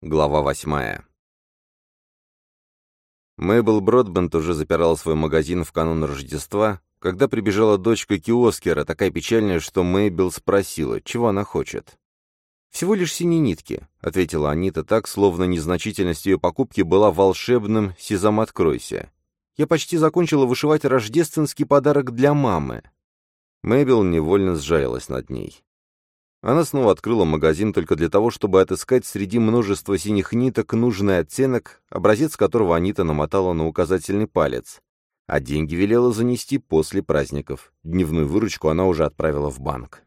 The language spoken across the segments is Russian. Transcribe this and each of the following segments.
Глава восьмая. Мэйбл Бродбент уже запирала свой магазин в канун Рождества, когда прибежала дочка киоскера, такая печальная, что Мэйбл спросила, чего она хочет. «Всего лишь синие нитки», — ответила Анита так, словно незначительность ее покупки была волшебным «Сезам, откройся». «Я почти закончила вышивать рождественский подарок для мамы». Мэйбл невольно сжалилась над ней. Она снова открыла магазин только для того, чтобы отыскать среди множества синих ниток нужный оттенок, образец которого Анита намотала на указательный палец. А деньги велела занести после праздников. Дневную выручку она уже отправила в банк.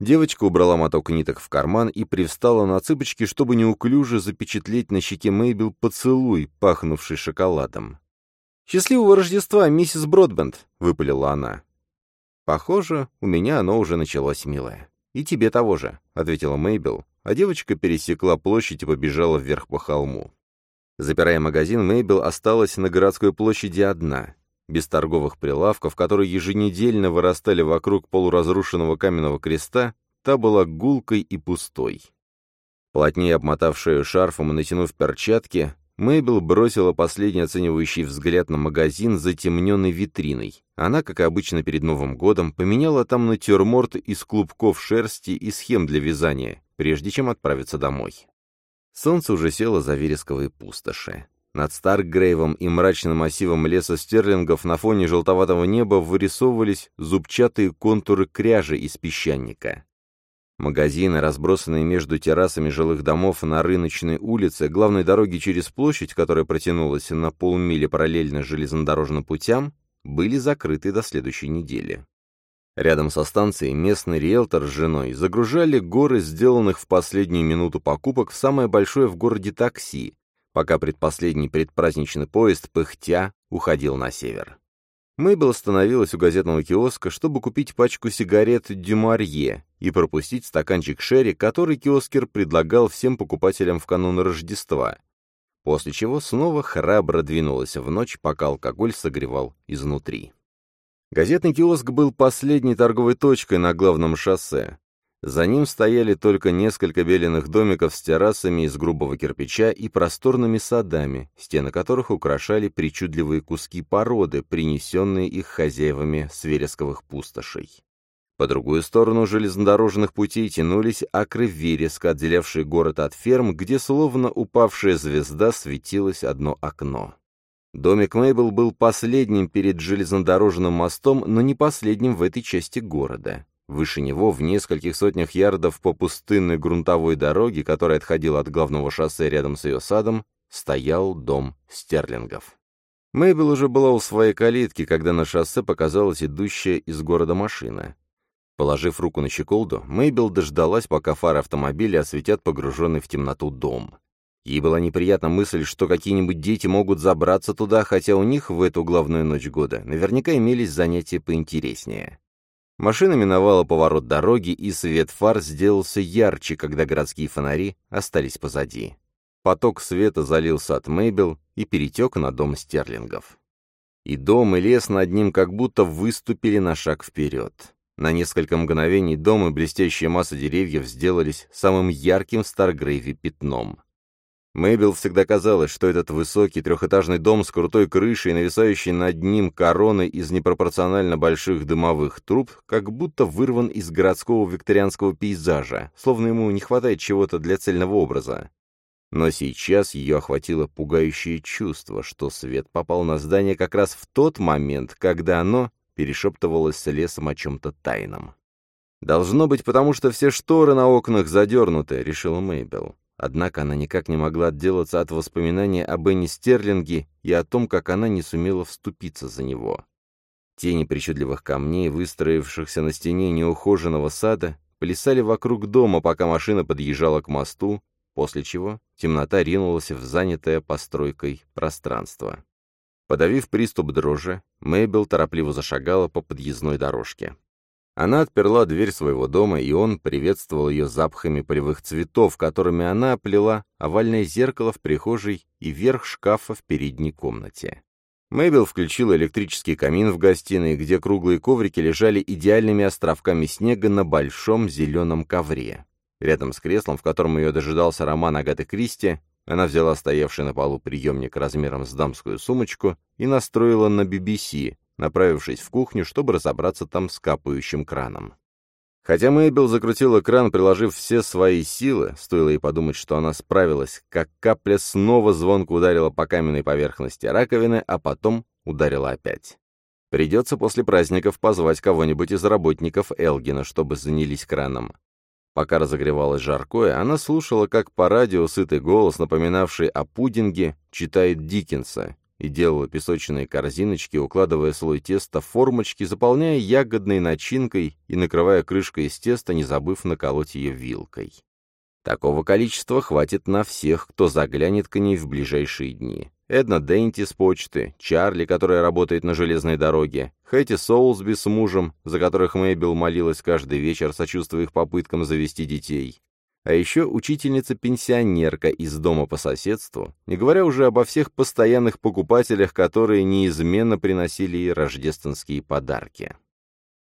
Девочка убрала моток ниток в карман и привстала на цыпочки, чтобы неуклюже запечатлеть на щеке Мэйбел поцелуй, пахнувший шоколадом. «Счастливого Рождества, миссис Бродбенд!» — выпалила она. «Похоже, у меня оно уже началось, милая». «И тебе того же», — ответила Мейбел, а девочка пересекла площадь и побежала вверх по холму. Запирая магазин, Мейбел осталась на городской площади одна, без торговых прилавков, которые еженедельно вырастали вокруг полуразрушенного каменного креста, та была гулкой и пустой. Плотнее обмотав шею шарфом и натянув перчатки, Мэйбл бросила последний оценивающий взгляд на магазин с затемненной витриной. Она, как обычно перед Новым годом, поменяла там натюрморт из клубков шерсти и схем для вязания, прежде чем отправиться домой. Солнце уже село за вересковые пустоши. Над Старкгрейвом и мрачным массивом леса стерлингов на фоне желтоватого неба вырисовывались зубчатые контуры кряжи из песчаника. Магазины, разбросанные между террасами жилых домов на рыночной улице, главной дороги через площадь, которая протянулась на полмили параллельно железнодорожным путям, были закрыты до следующей недели. Рядом со станцией местный риэлтор с женой загружали горы сделанных в последнюю минуту покупок в самое большое в городе такси, пока предпоследний предпраздничный поезд, пыхтя, уходил на север. Мэйбл остановилась у газетного киоска, чтобы купить пачку сигарет «Дюмарье» и пропустить стаканчик шерри, который киоскер предлагал всем покупателям в канун Рождества, после чего снова храбро двинулась в ночь, пока алкоголь согревал изнутри. Газетный киоск был последней торговой точкой на главном шоссе. За ним стояли только несколько беленых домиков с террасами из грубого кирпича и просторными садами, стены которых украшали причудливые куски породы, принесенные их хозяевами с вересковых пустошей. По другую сторону железнодорожных путей тянулись акры вереска, отделявшие город от ферм, где словно упавшая звезда светилось одно окно. Домик Мейбл был последним перед железнодорожным мостом, но не последним в этой части города. Выше него, в нескольких сотнях ярдов по пустынной грунтовой дороге, которая отходила от главного шоссе рядом с ее садом, стоял дом Стерлингов. Мэйбел уже была у своей калитки, когда на шоссе показалась идущая из города машина. Положив руку на щеколду, Мэйбел дождалась, пока фары автомобиля осветят погруженный в темноту дом. Ей была неприятна мысль, что какие-нибудь дети могут забраться туда, хотя у них в эту главную ночь года наверняка имелись занятия поинтереснее. Машина миновала поворот дороги, и свет фар сделался ярче, когда городские фонари остались позади. Поток света залился от Мейбел и перетек на дом Стерлингов. И дом, и лес над ним как будто выступили на шаг вперед. На несколько мгновений дом и блестящая масса деревьев сделались самым ярким в Старгрейве пятном. Мэйбел всегда казалось, что этот высокий трехэтажный дом с крутой крышей, нависающий над ним короной из непропорционально больших дымовых труб, как будто вырван из городского викторианского пейзажа, словно ему не хватает чего-то для цельного образа. Но сейчас ее охватило пугающее чувство, что свет попал на здание как раз в тот момент, когда оно перешептывалось с лесом о чем-то тайном. «Должно быть, потому что все шторы на окнах задернуты», — решила Мэйбел. Однако она никак не могла отделаться от воспоминания о Бенни Стерлинге и о том, как она не сумела вступиться за него. Тени причудливых камней, выстроившихся на стене неухоженного сада, плясали вокруг дома, пока машина подъезжала к мосту, после чего темнота ринулась в занятое постройкой пространство. Подавив приступ дрожи, Мэйбел торопливо зашагала по подъездной дорожке. Она отперла дверь своего дома, и он приветствовал ее запахами полевых цветов, которыми она оплела овальное зеркало в прихожей и верх шкафа в передней комнате. Мэйбел включила электрический камин в гостиной, где круглые коврики лежали идеальными островками снега на большом зеленом ковре. Рядом с креслом, в котором ее дожидался роман Агаты Кристи, она взяла стоявший на полу приемник размером с дамскую сумочку и настроила на BBC, направившись в кухню, чтобы разобраться там с капающим краном. Хотя Мэйбел закрутила кран, приложив все свои силы, стоило ей подумать, что она справилась, как капля снова звонко ударила по каменной поверхности раковины, а потом ударила опять. Придется после праздников позвать кого-нибудь из работников Элгина, чтобы занялись краном. Пока разогревалось жаркое, она слушала, как по радио сытый голос, напоминавший о пудинге, читает Диккенса, и делала песочные корзиночки, укладывая слой теста в формочки, заполняя ягодной начинкой и накрывая крышкой из теста, не забыв наколоть ее вилкой. Такого количества хватит на всех, кто заглянет к ней в ближайшие дни. Эдна Денти с почты, Чарли, которая работает на железной дороге, Хэти Соулсби с мужем, за которых Мэйбел молилась каждый вечер, сочувствуя их попыткам завести детей. А еще учительница-пенсионерка из дома по соседству, не говоря уже обо всех постоянных покупателях, которые неизменно приносили ей рождественские подарки.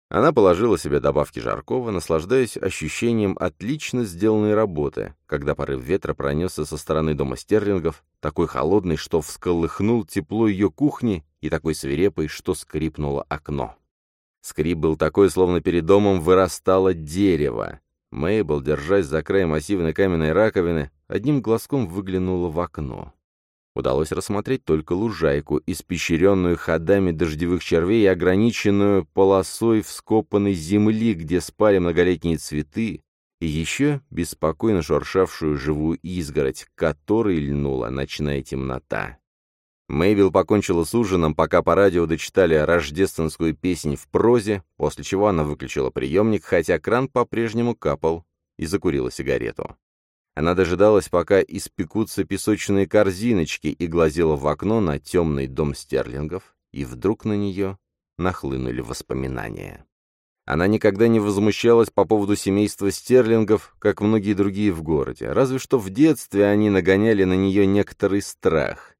Она положила себе добавки жаркого, наслаждаясь ощущением отлично сделанной работы, когда порыв ветра пронесся со стороны дома стерлингов, такой холодный, что всколыхнул тепло ее кухни, и такой свирепый, что скрипнуло окно. Скрип был такой, словно перед домом вырастало дерево. Мейбл, держась за край массивной каменной раковины, одним глазком выглянула в окно. Удалось рассмотреть только лужайку, испещренную ходами дождевых червей и ограниченную полосой вскопанной земли, где спали многолетние цветы, и еще беспокойно шуршавшую живую изгородь, к которой льнула ночная темнота. Мэйвилл покончила с ужином, пока по радио дочитали рождественскую песнь в прозе, после чего она выключила приемник, хотя кран по-прежнему капал, и закурила сигарету. Она дожидалась, пока испекутся песочные корзиночки, и глазела в окно на темный дом стерлингов, и вдруг на нее нахлынули воспоминания. Она никогда не возмущалась по поводу семейства стерлингов, как многие другие в городе, разве что в детстве они нагоняли на нее некоторый страх.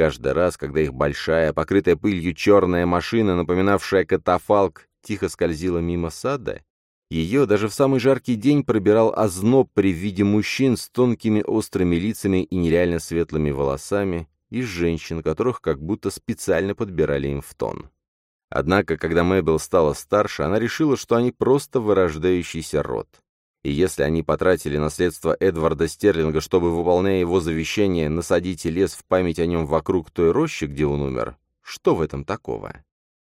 Каждый раз, когда их большая, покрытая пылью черная машина, напоминавшая катафалк, тихо скользила мимо сада, ее даже в самый жаркий день пробирал озноб при виде мужчин с тонкими острыми лицами и нереально светлыми волосами, и женщин, которых как будто специально подбирали им в тон. Однако, когда Мэйбл стала старше, она решила, что они просто вырождающийся род. И если они потратили наследство Эдварда Стерлинга, чтобы, выполняя его завещание, насадить лес в память о нем вокруг той рощи, где он умер, что в этом такого?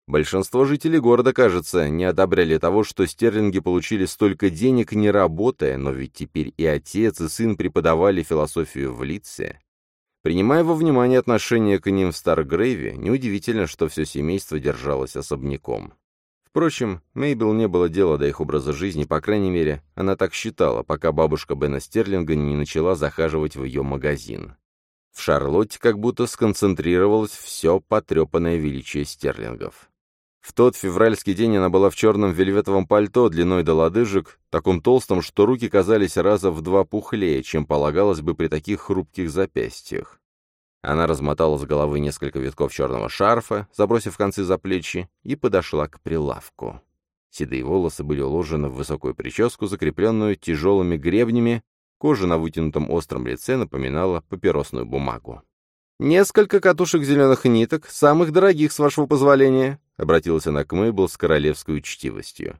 Большинство жителей города, кажется, не одобряли того, что стерлинги получили столько денег, не работая, но ведь теперь и отец, и сын преподавали философию в Литсе. Принимая во внимание отношение к ним в Старгрейве, неудивительно, что все семейство держалось особняком. Впрочем, Мейбел не было дела до их образа жизни, по крайней мере, она так считала, пока бабушка Бена Стерлинга не начала захаживать в ее магазин. В Шарлотте как будто сконцентрировалось все потрепанное величие стерлингов. В тот февральский день она была в черном вельветовом пальто длиной до лодыжек, таком толстом, что руки казались раза в два пухлее, чем полагалось бы при таких хрупких запястьях. Она размотала с головы несколько витков черного шарфа, забросив концы за плечи, и подошла к прилавку. Седые волосы были уложены в высокую прическу, закрепленную тяжелыми гребнями, кожа на вытянутом остром лице напоминала папиросную бумагу. «Несколько катушек зеленых ниток, самых дорогих, с вашего позволения», — обратилась она к Мэйбл с королевской учтивостью.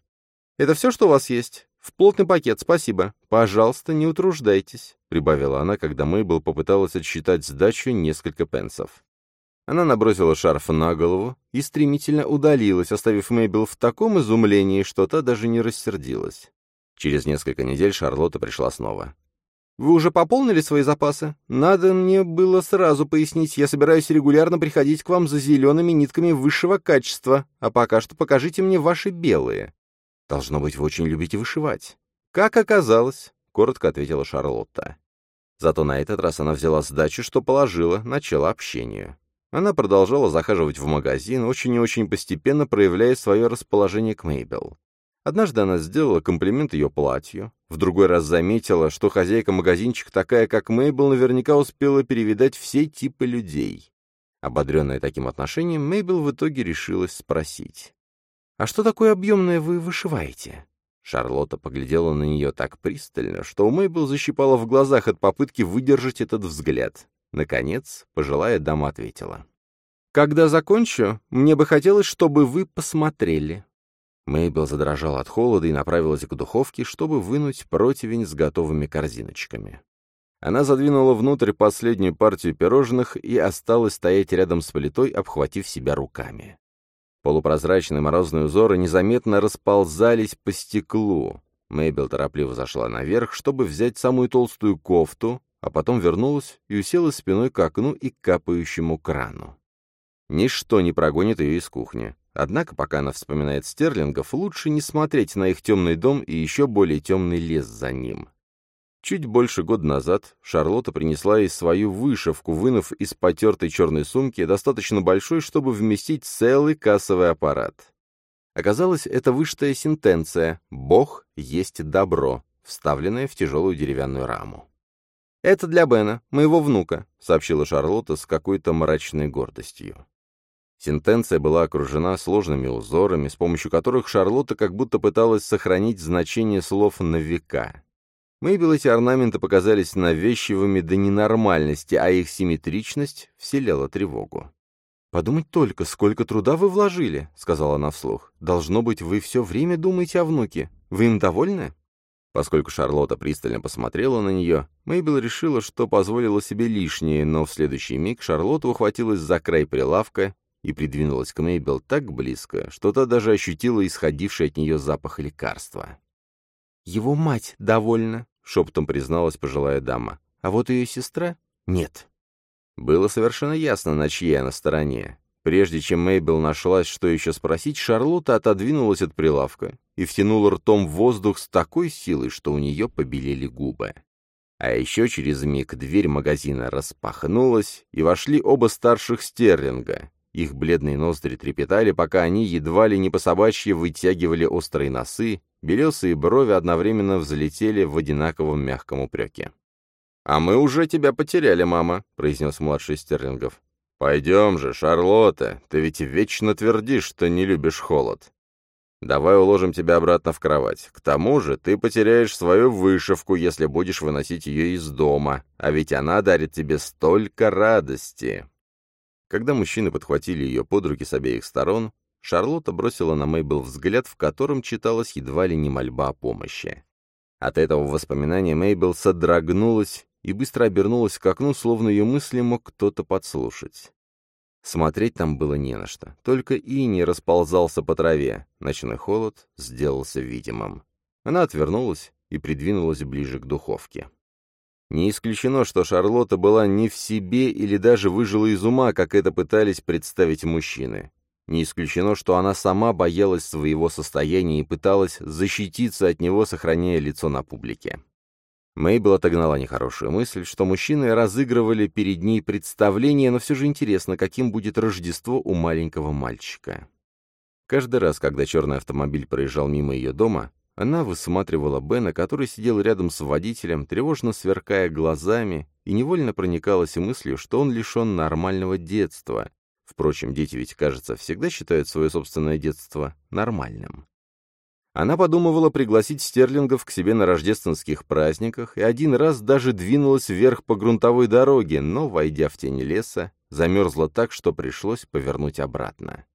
«Это все, что у вас есть? В плотный пакет, спасибо. Пожалуйста, не утруждайтесь», — прибавила она, когда Мэйбл попыталась отсчитать сдачу несколько пенсов. Она набросила шарф на голову и стремительно удалилась, оставив Мэйбл в таком изумлении, что та даже не рассердилась. Через несколько недель Шарлотта пришла снова. Вы уже пополнили свои запасы? Надо мне было сразу пояснить, я собираюсь регулярно приходить к вам за зелеными нитками высшего качества, а пока что покажите мне ваши белые. Должно быть, вы очень любите вышивать. Как оказалось, — коротко ответила Шарлотта. Зато на этот раз она взяла сдачу, что положила, начало общению. Она продолжала захаживать в магазин, очень и очень постепенно проявляя свое расположение к Мейбел. Однажды она сделала комплимент ее платью, в другой раз заметила, что хозяйка магазинчика, такая как Мейбл, наверняка успела перевидать все типы людей. Ободренная таким отношением, Мейбл в итоге решилась спросить. «А что такое объемное вы вышиваете?» Шарлотта поглядела на нее так пристально, что у Мэйбл защипала в глазах от попытки выдержать этот взгляд. Наконец, пожилая дама ответила. «Когда закончу, мне бы хотелось, чтобы вы посмотрели». Мэйбл задрожала от холода и направилась к духовке, чтобы вынуть противень с готовыми корзиночками. Она задвинула внутрь последнюю партию пирожных и осталась стоять рядом с плитой, обхватив себя руками. Полупрозрачные морозные узоры незаметно расползались по стеклу. Мэйбл торопливо зашла наверх, чтобы взять самую толстую кофту, а потом вернулась и уселась спиной к окну и к капающему крану. Ничто не прогонит ее из кухни. Однако, пока она вспоминает стерлингов, лучше не смотреть на их темный дом и еще более темный лес за ним. Чуть больше года назад Шарлотта принесла ей свою вышивку, вынув из потертой черной сумки, достаточно большой, чтобы вместить целый кассовый аппарат. Оказалось, это вышитая сентенция «Бог есть добро», вставленная в тяжелую деревянную раму. «Это для Бена, моего внука», — сообщила Шарлотта с какой-то мрачной гордостью. Сентенция была окружена сложными узорами, с помощью которых Шарлотта как будто пыталась сохранить значение слов на века. Мэйбел эти орнаменты показались навязчивыми до ненормальности, а их симметричность вселяла тревогу. «Подумать только, сколько труда вы вложили», — сказала она вслух. «Должно быть, вы все время думаете о внуке. Вы им довольны?» Поскольку Шарлотта пристально посмотрела на нее, Мэйбел решила, что позволила себе лишнее, но в следующий миг Шарлотта ухватилась за край прилавка и придвинулась к Мейбел так близко, что та даже ощутила исходивший от нее запах лекарства. «Его мать довольна», — шепотом призналась пожилая дама. «А вот ее сестра — нет». Было совершенно ясно, на чьей она стороне. Прежде чем Мейбел нашлась, что еще спросить, Шарлотта отодвинулась от прилавка и втянула ртом в воздух с такой силой, что у нее побелели губы. А еще через миг дверь магазина распахнулась, и вошли оба старших стерлинга, их бледные ноздри трепетали, пока они едва ли не по собачьи вытягивали острые носы, белесые брови одновременно взлетели в одинаковом мягком упреке. «А мы уже тебя потеряли, мама», — произнес младший Стерлингов. «Пойдем же, Шарлотта, ты ведь вечно твердишь, что не любишь холод. Давай уложим тебя обратно в кровать. К тому же ты потеряешь свою вышивку, если будешь выносить ее из дома, а ведь она дарит тебе столько радости». Когда мужчины подхватили ее под руки с обеих сторон, Шарлотта бросила на Мейбл взгляд, в котором читалась едва ли не мольба о помощи. От этого воспоминания Мейбл содрогнулась и быстро обернулась к окну, словно ее мысли мог кто-то подслушать. Смотреть там было не на что, только иней расползался по траве, ночной холод сделался видимым. Она отвернулась и придвинулась ближе к духовке. Не исключено, что Шарлотта была не в себе или даже выжила из ума, как это пытались представить мужчины. Не исключено, что она сама боялась своего состояния и пыталась защититься от него, сохраняя лицо на публике. Мейбл отогнала нехорошую мысль, что мужчины разыгрывали перед ней представление, но все же интересно, каким будет Рождество у маленького мальчика. Каждый раз, когда черный автомобиль проезжал мимо ее дома, она высматривала Бена, который сидел рядом с водителем, тревожно сверкая глазами, и невольно проникалась мыслью, что он лишен нормального детства. Впрочем, дети ведь, кажется, всегда считают свое собственное детство нормальным. Она подумывала пригласить стерлингов к себе на рождественских праздниках и один раз даже двинулась вверх по грунтовой дороге, но, войдя в тень леса, замерзла так, что пришлось повернуть обратно.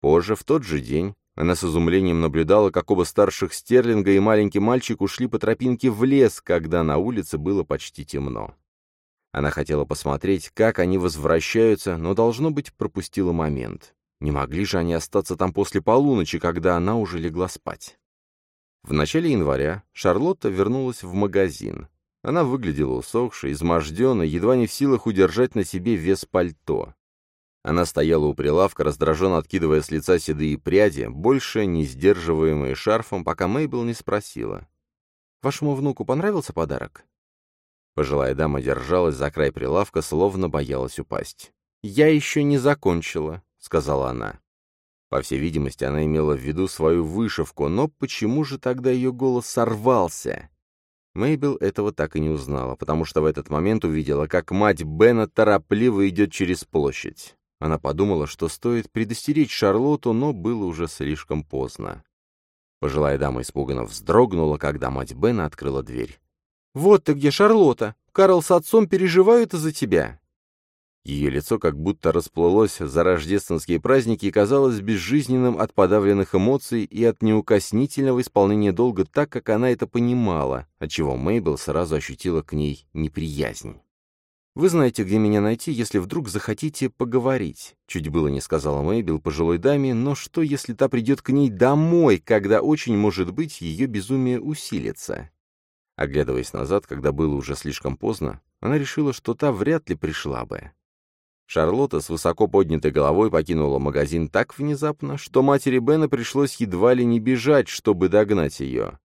Позже, в тот же день, она с изумлением наблюдала, как оба старших стерлинга и маленький мальчик ушли по тропинке в лес, когда на улице было почти темно. Она хотела посмотреть, как они возвращаются, но, должно быть, пропустила момент. Не могли же они остаться там после полуночи, когда она уже легла спать. В начале января Шарлотта вернулась в магазин. Она выглядела усохшей, изможденной, едва не в силах удержать на себе вес пальто. Она стояла у прилавка, раздраженно откидывая с лица седые пряди, больше не сдерживаемые шарфом, пока Мейбл не спросила. «Вашему внуку понравился подарок?» Пожилая дама держалась за край прилавка, словно боялась упасть. «Я еще не закончила», — сказала она. По всей видимости, она имела в виду свою вышивку, но почему же тогда ее голос сорвался? Мейбл этого так и не узнала, потому что в этот момент увидела, как мать Бена торопливо идет через площадь. Она подумала, что стоит предостеречь Шарлотту, но было уже слишком поздно. Пожилая дама испуганно вздрогнула, когда мать Бена открыла дверь. «Вот ты где, Шарлотта! Карл с отцом переживают из-за тебя!» Ее лицо как будто расплылось за рождественские праздники и казалось безжизненным от подавленных эмоций и от неукоснительного исполнения долга так, как она это понимала, отчего Мейбл сразу ощутила к ней неприязнь. «Вы знаете, где меня найти, если вдруг захотите поговорить», — чуть было не сказала Мэйбл пожилой даме, но что, если та придет к ней домой, когда очень, может быть, ее безумие усилится? Оглядываясь назад, когда было уже слишком поздно, она решила, что та вряд ли пришла бы. Шарлотта с высоко поднятой головой покинула магазин так внезапно, что матери Бена пришлось едва ли не бежать, чтобы догнать ее.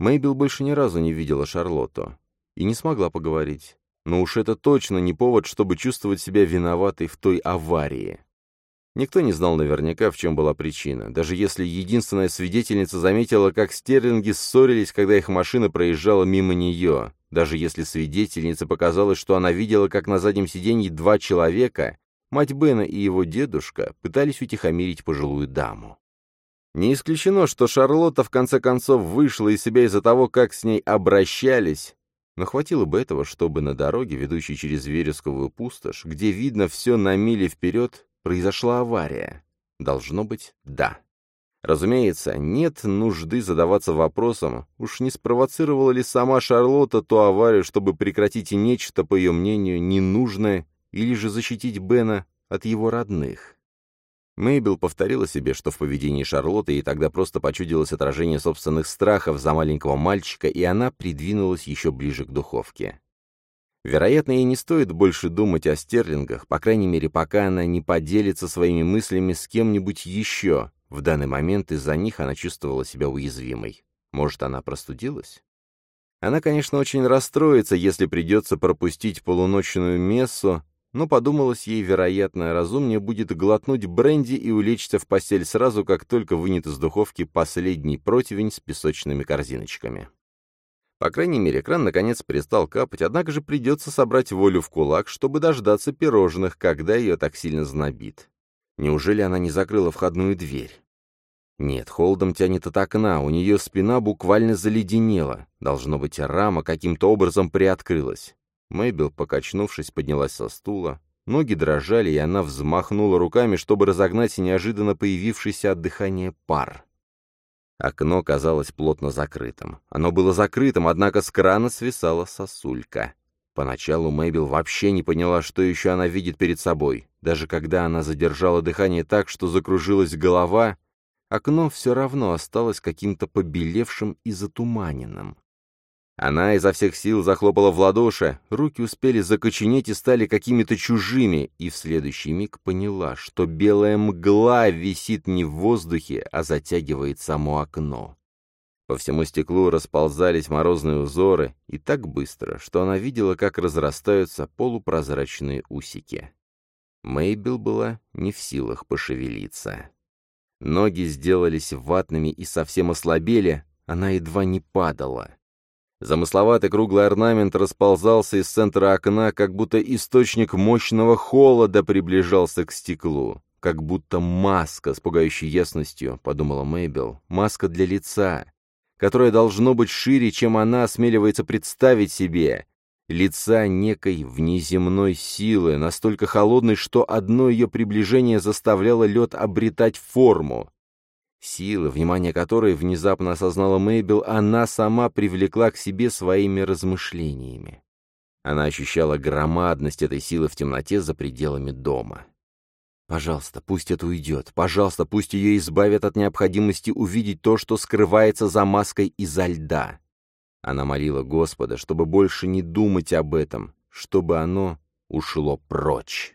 Мэйбл больше ни разу не видела Шарлотту и не смогла поговорить. Но уж это точно не повод, чтобы чувствовать себя виноватой в той аварии. Никто не знал наверняка, в чем была причина, даже если единственная свидетельница заметила, как стерлинги ссорились, когда их машина проезжала мимо нее, даже если свидетельнице показалось, что она видела, как на заднем сиденье два человека, мать Бена и его дедушка, пытались утихомирить пожилую даму. Не исключено, что Шарлотта в конце концов вышла из себя из-за того, как с ней обращались, но хватило бы этого, чтобы на дороге, ведущей через Вересковую пустошь, где видно все на мили вперед, произошла авария. Должно быть, да. Разумеется, нет нужды задаваться вопросом, уж не спровоцировала ли сама Шарлотта ту аварию, чтобы прекратить нечто, по ее мнению, ненужное, или же защитить Бена от его родных. Мейбл повторила себе, что в поведении Шарлотты ей тогда просто почудилось отражение собственных страхов за маленького мальчика, и она придвинулась еще ближе к духовке. Вероятно, ей не стоит больше думать о стерлингах, по крайней мере, пока она не поделится своими мыслями с кем-нибудь еще. В данный момент из-за них она чувствовала себя уязвимой. Может, она простудилась? Она, конечно, очень расстроится, если придется пропустить полуночную мессу, но подумалось ей, вероятно, разумнее будет глотнуть бренди и улечься в постель сразу, как только вынет из духовки последний противень с песочными корзиночками. По крайней мере, кран наконец перестал капать, однако же придется собрать волю в кулак, чтобы дождаться пирожных, когда ее так сильно знобит. Неужели она не закрыла входную дверь? Нет, холодом тянет от окна, у нее спина буквально заледенела. Должно быть, рама каким-то образом приоткрылась. Мэйбел, покачнувшись, поднялась со стула. Ноги дрожали, и она взмахнула руками, чтобы разогнать неожиданно появившийся от дыхания пар. Окно казалось плотно закрытым. Оно было закрытым, однако с крана свисала сосулька. Поначалу Мэйбел вообще не поняла, что еще она видит перед собой. Даже когда она задержала дыхание так, что закружилась голова, окно все равно осталось каким-то побелевшим и затуманенным. Она изо всех сил захлопала в ладоши, руки успели закоченеть и стали какими-то чужими, и в следующий миг поняла, что белая мгла висит не в воздухе, а затягивает само окно. По всему стеклу расползались морозные узоры, и так быстро, что она видела, как разрастаются полупрозрачные усики. Мейбел была не в силах пошевелиться. Ноги сделались ватными и совсем ослабели, она едва не падала. Замысловатый круглый орнамент расползался из центра окна, как будто источник мощного холода приближался к стеклу. Как будто маска с пугающей ясностью, подумала Мэйбел, маска для лица, которая должно быть шире, чем она осмеливается представить себе. Лица некой внеземной силы, настолько холодной, что одно ее приближение заставляло лед обретать форму. Силы, внимание которой внезапно осознала Мейбел, она сама привлекла к себе своими размышлениями. Она ощущала громадность этой силы в темноте за пределами дома. Пожалуйста, пусть это уйдет. Пожалуйста, пусть ее избавят от необходимости увидеть то, что скрывается за маской изо льда. Она молила Господа, чтобы больше не думать об этом, чтобы оно ушло прочь.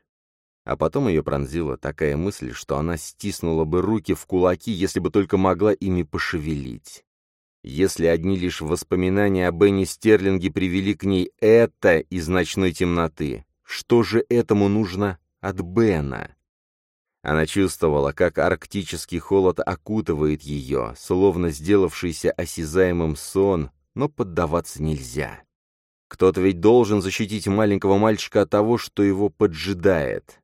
А потом ее пронзила такая мысль, что она стиснула бы руки в кулаки, если бы только могла ими пошевелить. Если одни лишь воспоминания о Бенни Стерлинге привели к ней это из ночной темноты, что же этому нужно от Бена? Она чувствовала, как арктический холод окутывает ее, словно сделавшийся осязаемым сон, но поддаваться нельзя. Кто-то ведь должен защитить маленького мальчика от того, что его поджидает.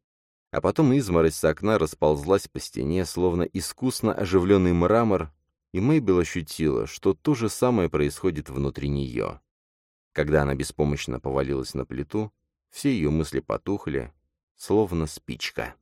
А потом изморозь с окна расползлась по стене, словно искусно оживленный мрамор, и Мэйбел ощутила, что то же самое происходит внутри нее. Когда она беспомощно повалилась на плиту, все ее мысли потухли, словно спичка.